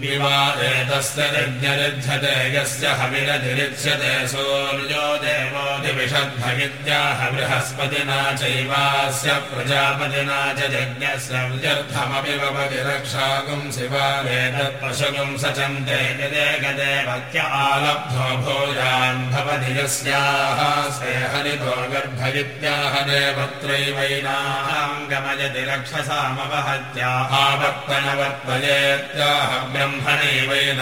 विवादे एतस्य यज्ञरिध्यते यस्य हविरधिरिच्यते सूर्यो देवोऽधिविषद्भगित्याह बृहस्पतिना चैवास्य प्रजापतिना च यज्ञस्य रक्षाकुम् शिवावेतत्पशुकुम् सचन्ते यदेकदेवत्य आलब्धो भोजान् भवति यस्याः से हरितो गर्भगित्याह देवत्रैवैनाहम् गमयति रक्षसामवहत्याः वर्तनवर्तयेत्याह ब्रह्मणैवैनमावर्तयति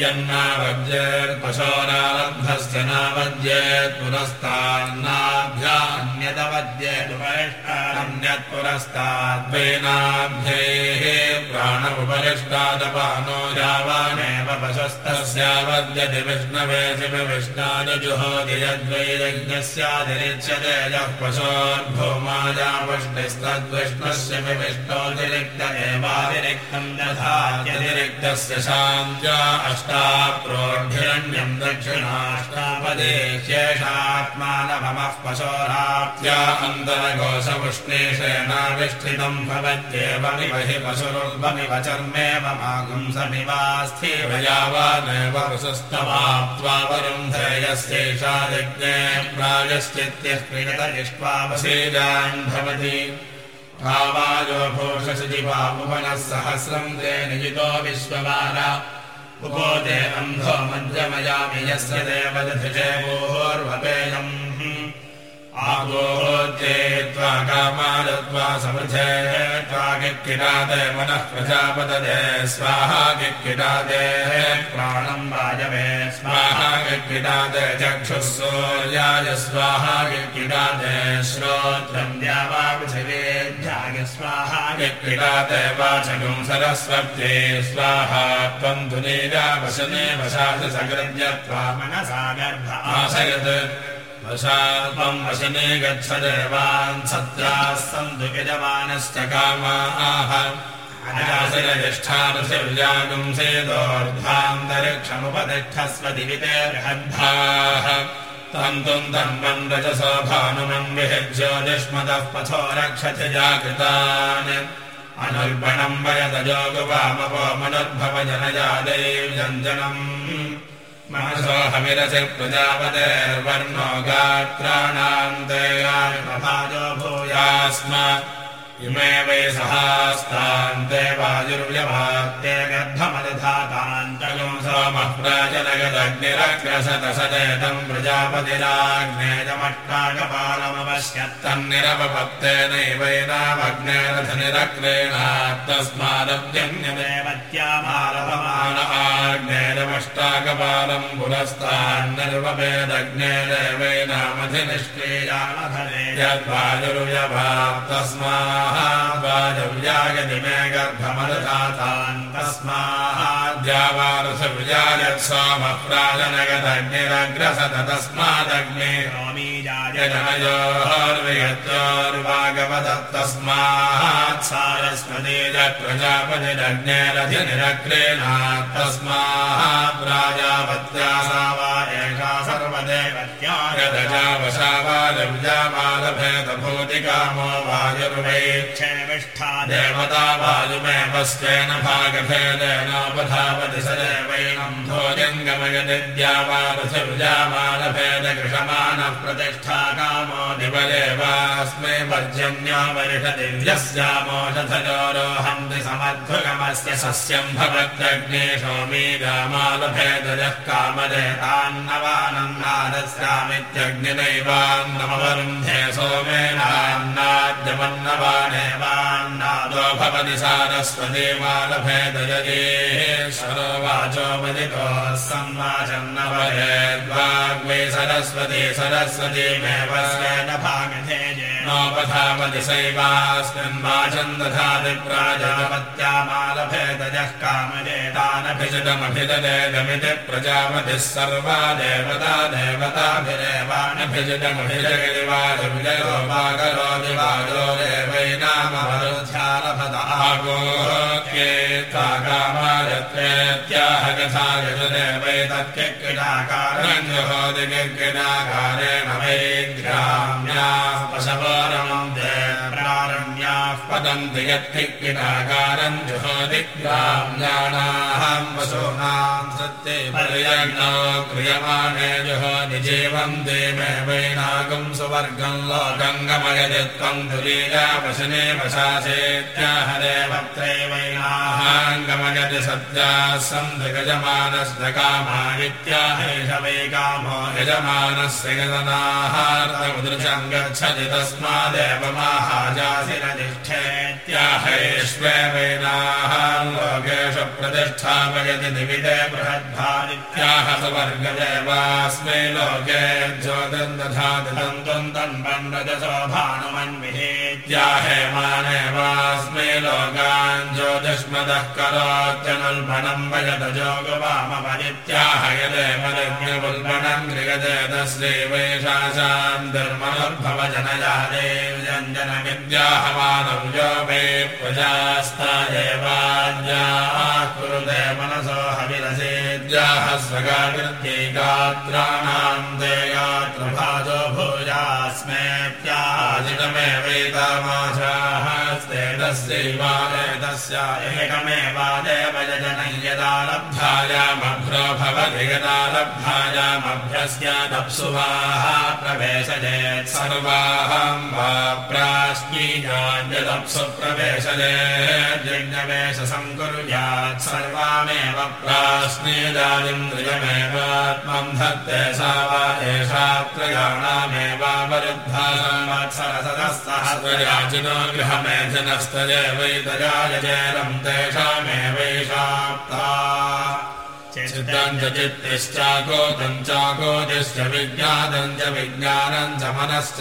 येद्यन्नावद्येत्पशोरालब्धस्य नावद्येत् पुरस्तान्नाभ्यान्यदवद्येदुपरिष्टान्यत् पुरस्ताद्वैनाभ्यैः प्राण उपरिष्टादपानो यावानेव पशस्तस्यावद्यति विष्णवे शिव विष्णानुजुहोति यद्वैरज्ञस्यातिरिच्यते यः पशोर्भौमायावष्टिस्तद्विष्णस्य विष्णोतिरिक्त एवातिरिक्तम् दधात्यतिरिक्तस्य शान्त्या अष्टाप्रोढिरण्यम् दक्षिणाष्टापदे शेषात्मानभमः पशोराप्त्या अन्तरघोषपुष्णेशेनाविष्ठितम् भवत्येवमिव हि पशुरुग्ममिव चर्मेव मागुंसमिवास्थेव यावानेव वसुस्तमाप्त्वा वरुन्धेयस्यैषा यज्ञे प्रायश्चित्यः क्रियत इष्ट्वावशेजान् भवति। भावायो भूषसुजिवामुपनः सहस्रम् ते निजितो विश्ववार उपो ते अन्धो मध्यमयामि यस्य आगोहोद्ये त्वा त्वा किक्किटादे मनः प्रजापतदे। स्वाहा वायवे स्वाहा किक्किटादे चक्षुः सूर्याय। स्वाहा किक्किटादे श्रोत्रम् द्यावा पृथिवेभ्याय स्वाहा किक्किटादे वाचकम् सरस्वत्ये। स्वाहा त्वम् धुनीरा वशने वशास सकृद्य त्वा मनसा गर्भ आशयत् वशाल्पम् वशने गच्छ देवान् सत्याः सन्तु यजमानश्च कामाः। बृहद्धाः तन्तुम् तन्वन् रजसो भानुमम् विहिज्योतिष्मतः पथो रक्षति जागृतान्। अनुर्वणम् वयतजोगुवामपो मनुर्भव जनजादैव्यञ्जनम् मनसो हविरसि प्रजापतेर्वर्णो गात्राणाम् देयाजो भूयास्म। इमे वै सहास्तान्ते वायुर्व्यभात्ते गर्भमदधातान्तगम् सोमः प्राजनगदग्निरग्रसत सदेतम् प्रजापतिराग्नेयमट्टाकपालमपश्यत्तन्निरपपत्तेनैवैनामग्नेरथनिरक्रेणात् तस्मादव्यन्यदेवत्यामालभमान आग्नेयमष्टाकपालम् पुरस्तान्निर्वपेदग्नेदेवैनामधिनिष्क्रियामधने यद्वायुर्व्यभात् तस्मात् वाजव्यागति मे गर्भमदधातान् तस्माद्यावारसव्यायत् सोमप्राजनगदग्निरग्रसत तस्मादग्ने जनयोर्विहत्योर्वागवदत्तस्मात् सारस्वती प्रजापतिरग्नेरधिनिरग्रेणात् तस्मात् प्राजापत्या सा वा एषा सर्वदेवत्यागदजावशावालव्यामालभेदभूतिकामो वायुर्वैक्षेमिष्ठा देवता वायुमेव स्वेन भागभेदेनोपधावति स देवैनम् भोजङ्गम साङ्गमयदिद्यावापृथविजामानभेदकृषमाणः प्रतिष्ठा कामो दिवदेवास्मै पर्जन्यो वरिषदिव्यस्यामोषधयोरोहन्ति समध्वगमस्य सस्यम् भवत्यग्ने सोमी सोमेनान्नाद्यमन्नवानेवान्नादो भवति सारस्वती मालभेदयजे सरोवाचो मदितोः संवाचन्नवयेद्वाग्वै सरस्वती सरस्वतीमेव स्वेन भागधेजे नोपधावति सैवास्मिन् वाचम् दधाति प्राजापत्यामालभेदजः कामजेतानभिजितमभिददेदमिति प्रजापतिः सर्वा देवता देवताभिरेवानभिजितमभिजगिरिवाजविजयो वागरोति वागरो देवैनामवरुध्यालभदागोक्येता कामायत्वेत्याह कथा यजदेवैतत्किक्किटाकारम् जुहोति किक्किटाकारेण वै ग्राम्याः पशवरमम् दे प्रारण्याः पतन्ति यत्किक्किटाकारम् जुहोति ग्राम्याणाहम् पशूनाम् सत्ये पर्यग्नो क्रियमाणे जुहोति जीवम् देमे वैनागम् सुवर्गम् लोकम् गमयति त्वम् तुलीया वशने वशासेत्याह देवत्रैवैनाहाङ्गमयति सत्याः सन्धगजमानस्तकामादित्याहेष वै कामो यजमानस्य गदनाहार्तमुदृशम् गच्छति तस्मादेव माहाजासिरतिष्ठेत्याहेष्वेवैनाः लोकेषु प्रतिष्ठापयति निविदे बृहद्भादित्याह सुवर्गदेवास्मै लोके त्वम् तन्वन्वजसो भानुमन्विहेत्याहेमानेवास्मै लोकान् ज्योतिष्मदः करोत्यनुल्बणम् वयत जोगवामपरित्याह गृगते तस्यैवैषासाम् धर्मनुर्भवजनया देवजञ्जन विद्याहमानम् यो मे प्रजास्तादेवाज्ञाः कुरुते मनसो हविरसेद्याः स्वगाकृत्यैकात्राणाम् ते गात्रभाजो लब्धायामभ्रो भवति यदा लब्धायामभ्यस्यादप्सुवाः प्रवेशजेत् सर्वाहम् वा प्राश्नीयान्यदप्सु प्रवेशजेज्ञवेश सङ्कुर्यात् सर्वामेव प्राश्नीदादिन्द्रियमेवात्मम् धत्ते सा वा एषा त्रयाणामेवावरुद्धा संवत्सरसदस्तहस्रयाजिनो गृहमेधनस्तजैवैतजायजेरम् तेषामेवैषाप्ता। विज्ञानम् च विज्ञानम् च मनश्च।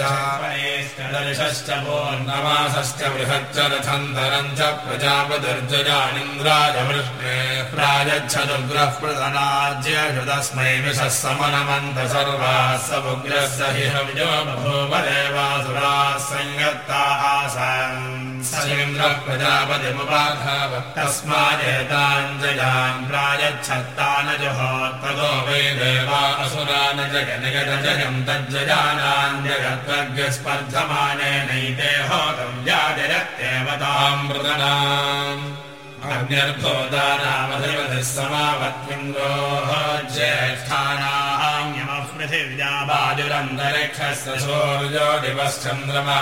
दर्शश्च पूर्णमासश्च बृहच्च रथन्तरम् च प्रजापतिर्जयानिन्द्राय वृष्णे प्रायच्छदुग्रः प्रतनाज्येषु तस्मै विशः समनमन्त सर्वाः समुग्रस्य हि हव्यो बभूवदेवासुराः संयत्ता आसन् सन्द्रः प्रजापतिमुपाधाव तस्मादेताञ्जयान् प्रायच्छत्तानजुहोत्तदो वै देवा असुरान जगनिगतजयम् तज्जयानान् जगत्वज्ञस्पर्धमानेनैते होतम् जाजरत्येवताम् मृतनाम् अग्न्यर्भोदानामधिपतिः समावत्विन्द्रोः ज्येष्ठानाम् बाजुरन्तरिक्षस्य सूर्यो दिवश्चन्द्रमा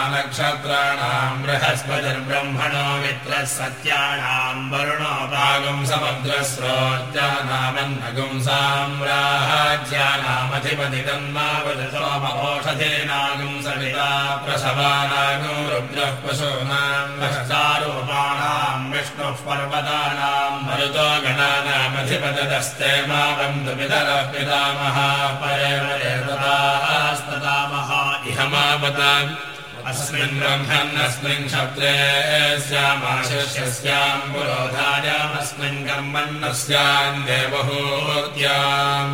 बृहस्पतिर्ब्रह्मणो मित्रः सत्यानाम् वरुणो भागम् समुद्रस्रोज्जानामन्नगुम् साम्राज्यानामधिपति तन्मावज सोमोषधेनागुम् सविता प्रसवानागुम् रुद्रः पशूनाम् वष्टारूपाणाम् विष्णुः पर्वतानाम् मरुतो गणानामधिपतदस्ते मा बन्धुपितरः पितामहा परे परेतदास्तदामहा इह मावता अस्मिन् ब्रह्मन्नस्मिन् क्षत्रे स्यामाशिष्यस्याम् पुरोधायामस्मिन् कर्मन्नस्याम् देवहूत्याम्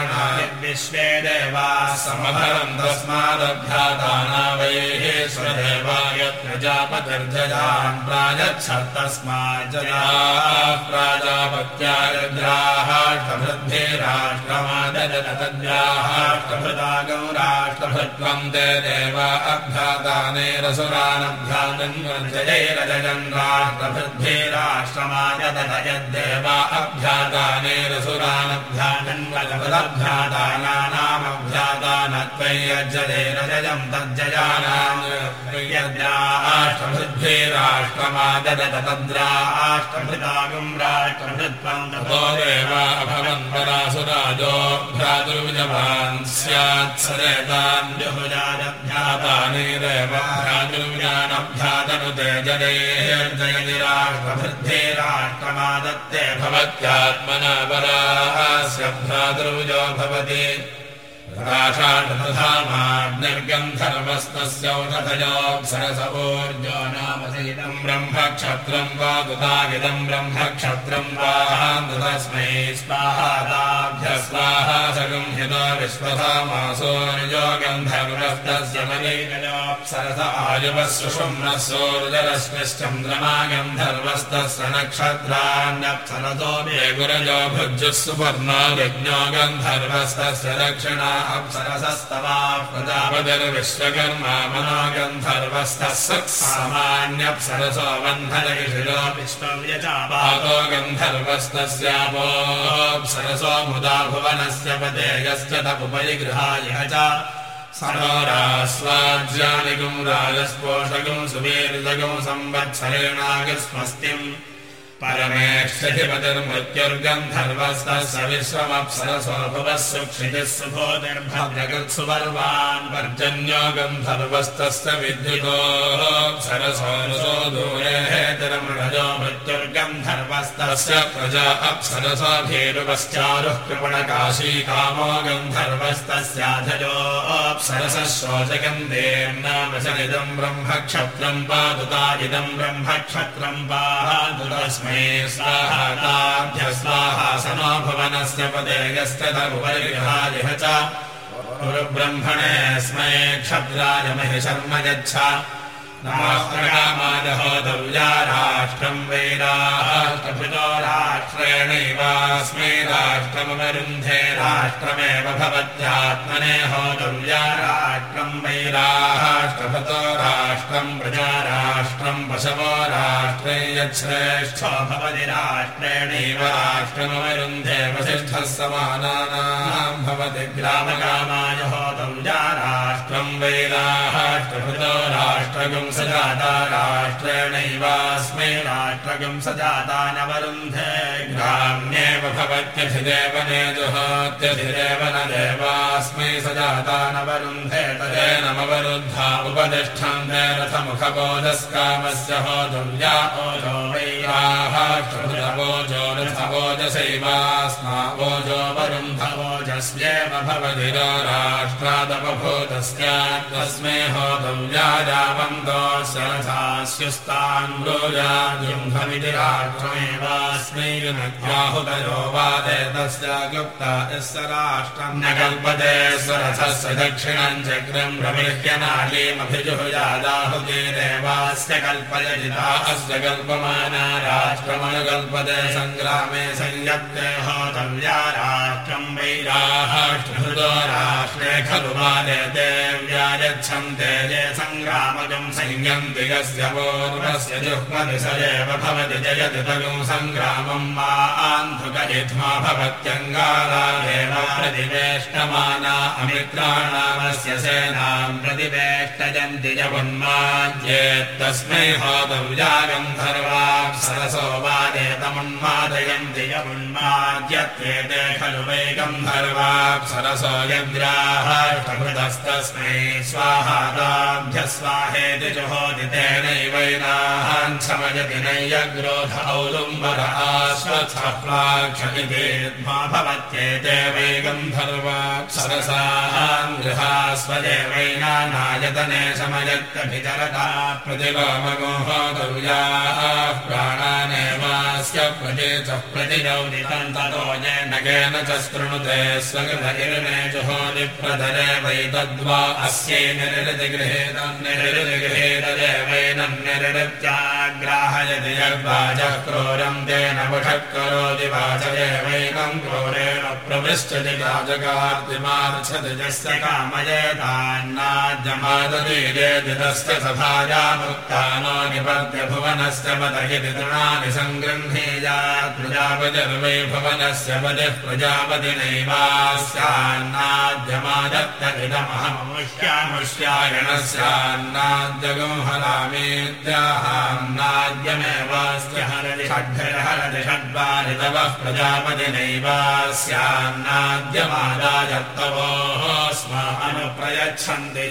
देवा समभरम् तस्मादभ्यादानावैः स्वदेवाय प्रजापतिर्जयान् प्रायच्छत्तस्मात् प्राजापत्यारद्राहाष्टभृद्भिराष्ट्रमादजतद्राहाष्टभृतागौ राष्ट्रभृत्वम् ते देव अभ्यातानेरसुरानभ्यातन्वर्जयैरजयन् राष्ट्रभृद्भिराष्ट्रमायदत यद्देवा अभ्यातानेरसुरानभ्यातन्वलभृदभ्यातानामभ्यातानत्वय्यज्जयैरजयम् तज्जयानाम् यद्राष्ट्रमाददत तद्राष्ट्रभृतागम् राष्ट्रभृत्वम् ततो देव अभवन्तरासुराजो भ्रातुर्विजवान् स्यात् सदेतान्युजानभ्यातानेरेव भ्रातुर्विजानभ्यातनुते जनैर्जयति राष्ट्रभृद्धे राष्ट्रमादत्ते भवत्यात्मना परास्य भ्रातृविजो भवति ब्रह्मक्षत्रम् वा दुतागिदम् ब्रह्मक्षत्रम् वा तस्मै स्वाहादाभ्य स्वाहा सगम् हितो विश्वधामासोर्जो गन्धर्वस्तस्य मनीकयोऽप्सरस आयुवः सुषुम्नः सोर्जरश्मिश्चन्द्रमा गन्धर्वस्तस्य नक्षत्राण्यप्सरसो मे गुरजो भुज्युः सुपर्णो यज्ञो गन्धर्वस्तस्य दक्षिणा अप्सरसस्तवा प्रजापतिर्विश्वकर्मा मनो गन्धर्वस्तः सामान्यप्सरसो बन्धनशिरो विश्वं यचापातो गन्धर्वस्तस्यापोऽप्सरसो मुदा भुवनस्य पदेयश्च तपुपरिगृहाय च सरोरास्वाज्यानिकम् राजस्पोषकम् सुवीर्जकम् संवत्सरेणागस्मस्तिम् परमेष्ठिपतिर्मृत्युर्गन्धर्वस्तस्य विश्वमप्सरसो भुवः सुक्षितिः सुभोतिर्भद्रकृत्सुवर्वान् पर्जन्यो गन्धर्वस्तस्य विद्युतोऽप्सरसोऽनुसो दूरे हेतिरमृढजो मृत्युर्गन्धर्वस्तस्य प्रजा अप्सरसाभीरुपश्चारुः कृपणकाशी कामो गन्धर्वस्तस्याधजोऽप्सरसः शोचगन्धेर्नामशनिदम् ब्रह्मक्षत्रम् पादुता इदम् ब्रह्मक्षत्रम् पादुतस्मै स्वाहाभ्य स्वाहासनो भुवनस्य पदेयश्च तमुपरिहारिह च। गुरुब्रह्मणे स्मै क्षत्राय महि शर्म यच्छ नमोऽस्त्रकामादहोतव्या राष्ट्रम् वैराष्ट्रभृतो राष्ट्रेणैवास्मै राष्ट्रमवरुन्धे राष्ट्रमेव भवत्यात्मने होतव्या राष्ट्रम् वैराष्ट्रभृतो राष्ट्रम् प्रजा राष्ट्रम् पशवो राष्ट्रे यच्छ्रेष्ठो भवति राष्ट्रेणैव राष्ट्रमवरुन्धे वसिष्ठः समानानाम् भवति ग्रामकामाय होतव्या राष्ट्रम् वैराष्ट्रभृतो राष्ट्रगम् सजाता राष्ट्रेणैवास्मै राष्ट्रगम् सजाता नवरुन्धे ग्राम्येव भवत्यधिदेव ने जुहोत्यधिदेव न देवास्मै सजाता नवरुन्धे तदेनमवरुद्धा उपतिष्ठम् ते रथमुखबोधस्कामस्य होतव्या ओजो वैराष्ट्रभृतवोजो रथवोजसैवास्मा ओजो वरुन्धवोजस्येव भवति राष्ट्रादपभूतस्यात् तस्मै राष्ट्रम् न कल्पते स्वरथस्य दक्षिणम् चक्रम् प्रविह्यनालीमभिजुहुजादाहुतिरेवास्य कल्पयजिता अस्य कल्पमाना राष्ट्रमनुकल्पते सङ्ग्रामे संयत्ते होतव्या राष्ट्रम् राष्ट्रे खलु वादे देव्यायच्छन्ते ये सङ्ग्रामजम् संयन्ति यस्य पूर्वस्य जुह्मति स एव भवति जयति तगुम् सङ्ग्रामम् वा आन्धुकयिध्मा भवत्यङ्गारादेव प्रतिवेष्टमाना अमित्राणामस्य सेनाम् प्रतिवेष्टयन्ति यमुन्माद्येत्तस्मै होतव्या गन्धर्वाप्सरसो वादेतमुन्मादयन्ति यमुन्माद्यत्येते खलु वै गन्धर्वाप्सरसो यद्राहाष्टभृतस्तस्मै स्वाहादाभ्य स्वाहेति जुहोति तेनैवैनाहान् समयति नैयग्रोध औदुम्बर आश्वत्थप्राक्षिते मा भवत्येते वै गन्धर्वाप्सरसान् गृहास्वदेवैनानायतने समयत्यभिचरता प्रतिलोमगोहोतव्याः प्राणानेवास्य स्य प्रजे च प्रतिगौदितम् ततो येन केन च शृणुते स्वगृहगिरिणे जुहोनि प्रधरे वैतद्वा अस्यै निरृतिगृहेदम् निरृतिगृहेतदेवैनम् निरृत्याग्राहयति यद्वाजः क्रोरम् तेन वषः करोति वाचदेवैनम् क्रोरेण प्रविष्टति राजकार्तिमार्च्छति यस्य कामयेतान्नाद्यमादति यदितस्य सभायामुत्थानो निपद्य भुवनस्य पदयति तृणानि सङ्गृह्णीयात् प्रजापतिर्वै भुवनस्य पदिः प्रजापति नैवास्यान्नाद्यमादत्तहितमहमुष्यामुष्यायणस्यान्नाद्यगो हरामेत्याहान्नाद्यमेवास्य हरति षड्भिर्हरति षड्वारि तवः प्रजापति नैवास्यान्नाद्यमादायत्तवोः स्म अनुप्रयच्छन्ति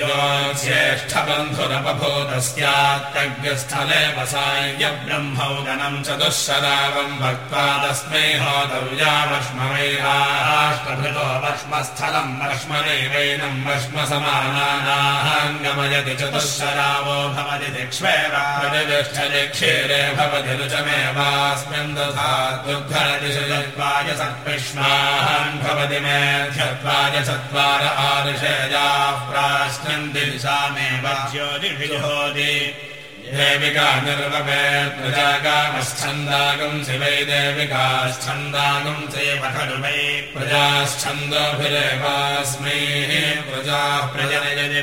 यो ज्येष्ठबन्धुरपभूतस्यात्तज्ञस्थले वसाय ब्रह्मौदनम् चतुःशरावम् भक्त्वा तस्मै होतव्यावश्मवैराष्ट्रभृतो वक्ष्मस्थलम् वक्ष्मदेवैनम् वक्ष्मसमानानाहङ्गमयति चतुःशरावो भवति प्रतिष्ठदिक्षीरे भवति रुचमेवास्मिन् दधा दुग्धरतिशयत्वाय सत्पिष्माहम् भवति मेध्यत्वाय चत्वार आरुषेयाः प्राश्नन्ति दिशामेव ज्योतिभिजोति देविका देविकाश्छन्दागम् चैव खलु वै प्रजाश्छन्दोभिरेवास्मै प्रजाः प्रजनयति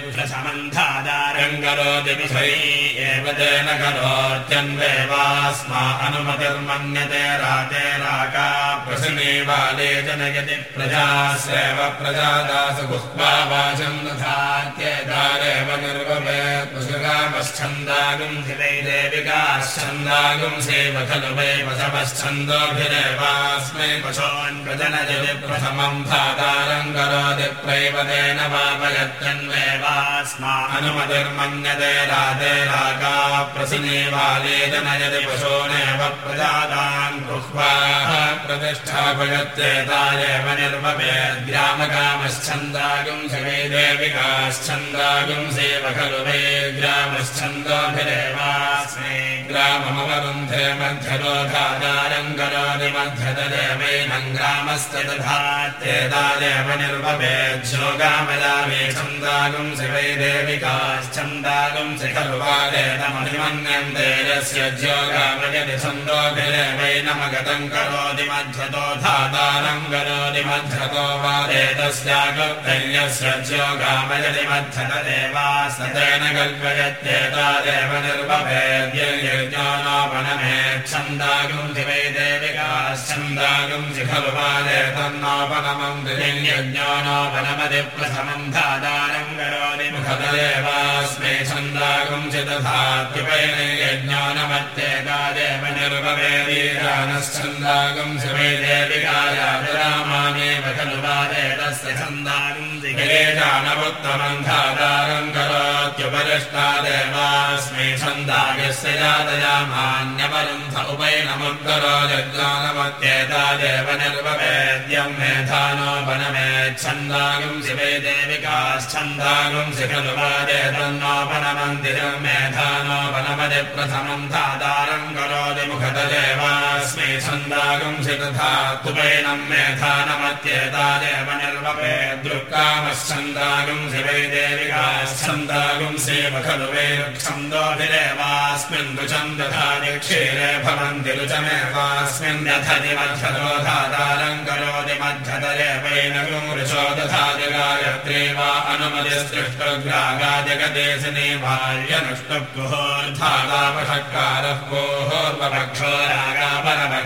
एव तेन करोत्यन्वेवास्मा अनुमतिर्मन्यते राते राका प्रसने बाले जनयति प्रजास्येव प्रजादासु गुह्वा वाचम् दधात्येतारेव निर्वपेत् पशुकामश्छन्दागम् देविकाश्छन्दागम् सेव खलु वै वशवश्छन्दोभिरेवास्मै पशोन् प्रजनयति प्रथमम् धातारम् करोति प्रैवतेन वापयत्यन्वेवास्मा अनुमतिर्मन्यते राते राका प्रसने बाले जनयति पशोनेव प्रजादान् गृह्वाः प्रतिष्ठापयत्येतायेव निर्वपेद्ग्रामकामश्छन्दागम् शिवै देविकाश्छन्दागम् सेव खलु वै देवा ग्राममवरुन्धे मध्यलोधादारम् करोति मध्यतदेवैनम् ग्रामस्य दधात्येतादेव निर्वपेज्योगामयामे छन्दागम् शिवै देविकाश्छन्दागम् शिखलु वादेतमभिमन्यन्ते यस्य ज्योगामयति छन्दोभिरेवैनमगतम् करोति मध्यतो धातारम् करोति मध्यतो वादेतस्यागत्यस्य ज्योगामयति मध्यतदेवास्ततेन कल्पयत्येतादेव निर्वपेद्यज्ञानोपनमेच्छन्दागम् शिवै देविकाश्छन्दागम् शिखलु वादेतन्नोपनमम् दिलिङ्गज्ञानोपनमति प्रथमम् धातारम् करोति मुखतदेवास्मै छन्दागम् चिदधात्युपैन यज्ञानमत्येतादेव निर्वपेदीरानश्छन्दागम् शिवै देविकायाभिरामामेव खलु वादेतस्य छन्दागम् दिगेजानवुत्तमम् धातारम् करोत्युपरिष्टादेवास्मै उपैनमुद्गरो यज्ञानमत्येतादेव निर्वपेद्यम् मेधानोपनमेच्छन्दागम् शिवै देविकाश्छन्दागम् शिखलु वादेतन्नोपनमन्दिरम् मेधानोपनमति प्रथमम् धातारम् करोति मुखतदेवास्मै छन्दागम् शितधातुपैनम् मेधानमत्येतादेव निर्वपे दृक्कामश्छन्दागम् शिवै देविकाश्छन्दागम् सेव खलु वै छन्दोभिरेवास्मिन् रुचम् दधाति क्षीरे भवन्ति रुचमेवास्मिन् दधति मध्यतो धातारम् करोति मध्यतरेवैनगुम् रुचो दधाति गायत्री वा अनुमतिसृष्टग्रागाजगदेशिनी बाल्यनुष्टुर्धातापषट्कारः कोहोर्वपक्षो रागापरपक्षः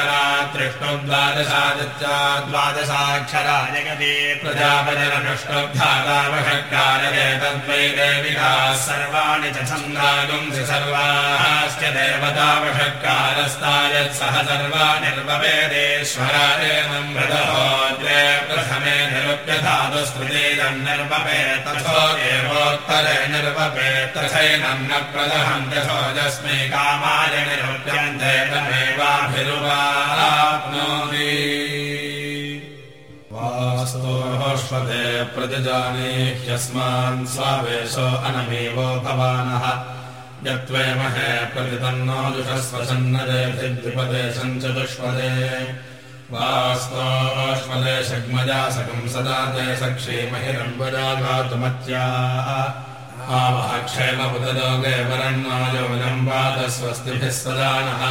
जगति प्रजापतिरनुष्टुब्धातावषट्कारये तद्वै देविकाः सर्वाणि च छन्दागुंसि सर्वाश्च देवतावषट्कारस्तायत् सह सर्वा निर्वपेदेश्वरायेन मृदहोद्रे प्रथमे निरुप्यधातुस्मृतेदम् निर्वपे तथो एवोत्तरे निर्वपे तथैनम् न प्रदहन्त्यथोजस्मै कामाय निरुप्यन्ते तमेवाभिरुवाप्नोति। वा सोऽश्वते प्रतिजाने ह्यस्मान् स्वावेशो अनमेवो भवानः। यत्त्वेमहे प्रतितन्नो दुषस्वसन्नदेभिद्विपदे सञ्चतुष्पदे वास्तोष्मदे शग्मजा सकम् सदा ते सक्षीमहिरम्बजा घातुमत्या आवहक्षेमबुदलोके वरण्वायोजम् वादस्वस्तिभिः सदा नः।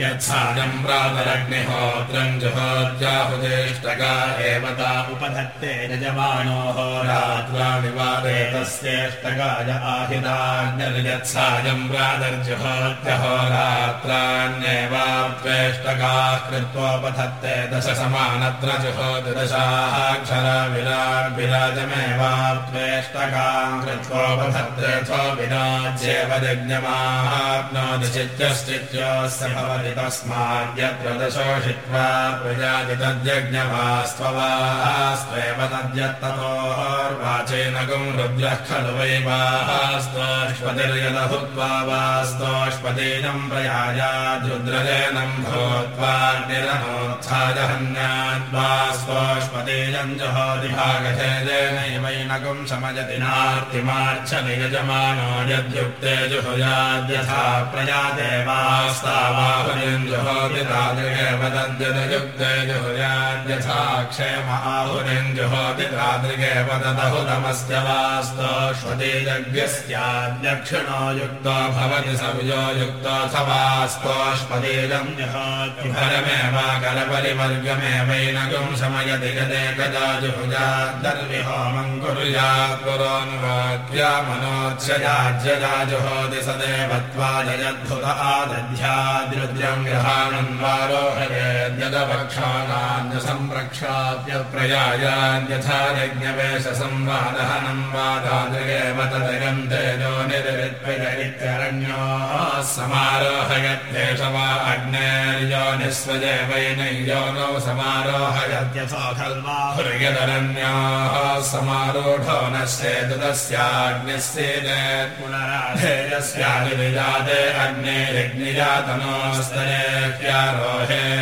यत्साजम् प्रातरग्निहोत्रम् जुहोत्याहुजेष्टका एव ता उपधत्ते यजमानोः रात्राणिवादे प्रातर्जुहोत्यहो रात्राण्येवाप्येष्टकाः कृत्वोपधत्ते दश समानत्र जुहोति दशाक्षर विराट् विराजमेवाप्येष्टकाम् कृत्वोपधत्ते थो विराज्येव यज्ञमाप्नोति चित्यश्चित्योऽस्य भवति तस्माद्यत्र दशोषित्वा प्रजाति तद्यज्ञवास्त्ववास्त्वेव तद्यत्ततोर्वाचेनगुम् रुद्रः खलु वै वास्तोष्पतिर्यदहुत्वा वास्तोष्पतीनम् प्रयायाद्रुद्रजनम् भूत्वा निरनोत्थाजहन्याद्वास्तोष्पतीयम् जुहोदिभागधेनैवैनगुम् समजति नार्तिमार्च नियजमानो यद्युक्ते जुहुयाद्यथा प्रजादेवास्तावा जुहोतिरादृगेव तद्यदयुक्ते जुहुयाद्यथा क्षेम आहुरिम् जुहोति तादृगेव तदहुतमस्य वास्तोष्वति यज्ञस्याद्यक्षिणो युक्तो भवति सविजो युक्तोऽथवास्तोष्पदीजम् जुहोतिभरमेव करपरिवर्गमेवैनगुम् शमयति गदे कदा जुहुजाद्दर्विहोमम् कुर्यात् पुरोनुवाक्या मनोच्छयाज्यजा जुहोति सदेवत्वा जयद्भुत आदध्याद्रुद्र गृहाणन्वारोहयेद्यदपक्षानान्यसंरक्षाप्य प्रयायान्यथा यज्ञवेशसंवादहनम् वादादृगेव तदगन्तेजो निरृत्विदरित्यरण्यो समारोहयत्येष वा नो समारोहयत्यथो खल्वाहुर्यदरण्याः समारूढो नश्येतु तस्याग्निस्येदेत् पुनराधेयस्यानिजाते अग्ने यज्ञिजातनोस्तरेत्यारोहेत्यात्मन्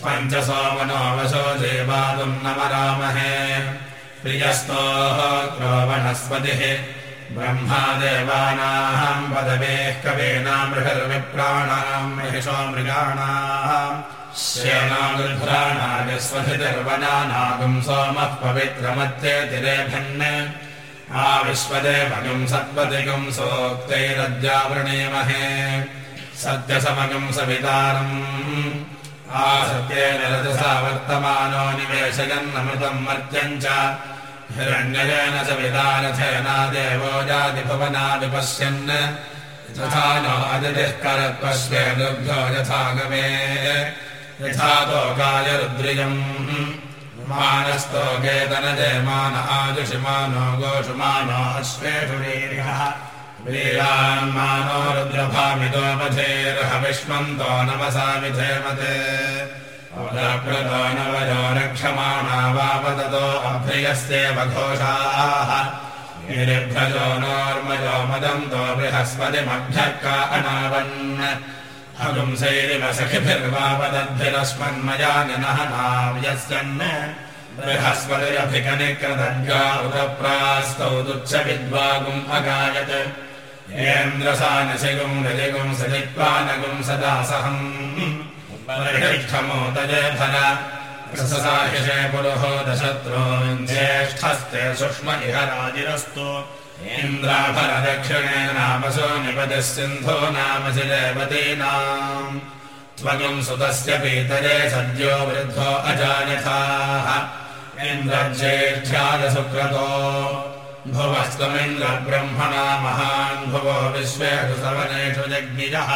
समिषोदेह्यस्मद्रियक्संयमेहिश्रवागुंसि पञ्चसोमनोऽवशो देवातुम् नमरामहे प्रियस्तोः क्रोवणस्पतिः ब्रह्मा देवानाम् पदवेः कवीनाम् बृहर्विप्राणाम् महिषो मृगाणाम् श्येनागृध्राणागस्वधिर्वनानागुम् सोमः पवित्रमत्येतिरेभन् आविश्वदेवगम् सत्पतिगम् सोक्तैरद्यावृणीमहे। सत्यसमगम् सवितारम् आसत्येन रजसा वर्तमानो निवेशयन्नमृतम् मर्त्यम् च। हिरण्यजेन च विदारथेना देवो जातिभुवना विपश्यन् तथा नो अदितिः यथागमे। यथा तोकाय रुद्रियम्। मानस्तोकेतनजयमान आजुषिमानो गोषुमानो अश्वेषु वीर्यः वीरान्मानो रुद्रभामितोपधेर्हविष्मन्तो नमसा विधेमते। रक्षमाणा हगुंसैरिव सखिभिर्वापदद्भिरस्मन्मया जनः नाव्यस्यन् बृहस्पतिरभिकनिकृतज्ञा उतप्रास्तौ तुच्छ विद्वागुम् अगायत् येन्द्रसानसिगुम् रजिगुम् सजित्वानगुम् सदासहम् परिष्ठमोदजधर प्रससाहिषे पुरुहो दशत्रून् ज्येष्ठस्ते सुष्म इह राजिरस्तु इन्द्राभरदक्षिणे नामसो निपतिः सिन्धो नामसि देवतीनाम् त्वगुम् सुतस्य पीतरे सद्यो वृद्धो अजायथाः इन्द्रज्येष्ठ्याय सुक्रतो भुवस्त्वमिन्द्रब्रह्मणा महान् भुवो विश्वेषु सवनेषु जग्निजः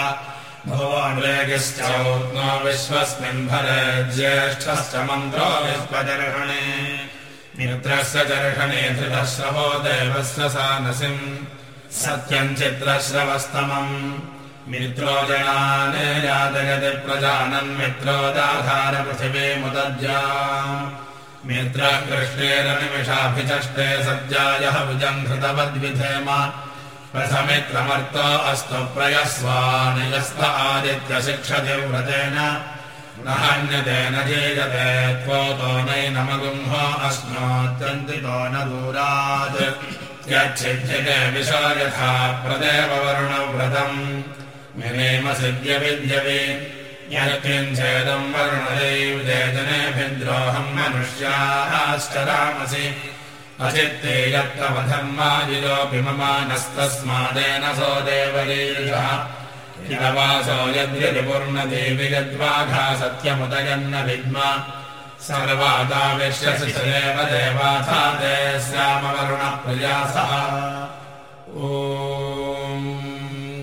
भुवोन्वेगिश्चौत्नो विश्वस्मिन् भरे ज्येष्ठश्च मन्त्रो विश्वदर्हणे मित्रस्य चर्षणे धृतश्रवो देवस्य सानसिम् सत्यम् चित्रश्रवस्तमम्। मित्रो जनान् यादयति प्रजानन् मित्रोदाधारपृथिवीमुदज्जा मित्रः कृष्णेरनिमिषाभिचष्टे सज्जायः भुजम् धृतवद्विधेम प्रथमित्रमर्तो अस्तु प्रयस्वानियस्त आदित्यशिक्षति व्रतेन न हन्यतेन जीयते त्वोतो नैनमगुंहो अस्मात्यन्तितो न दूरात् यच्छिध्यते विशो यथा प्रदेववरुणव्रतम् मिनेमसिद्यविद्यवि यत्किञ्चेदम् वरुणदैव जनेभिद्रोहम् मनुष्याश्चरामसि अचित्ते यत्तमधर्माजिरोऽपि ममानस्तस्मादेन सो देवलीर्षः हितवासो यद्यतिपूर्णदेवि यद्वाघा सत्यमुदयन्न विद्मा। सर्वादाविश्यसि च देव देवाथा ते स्यामवरुणप्रयासः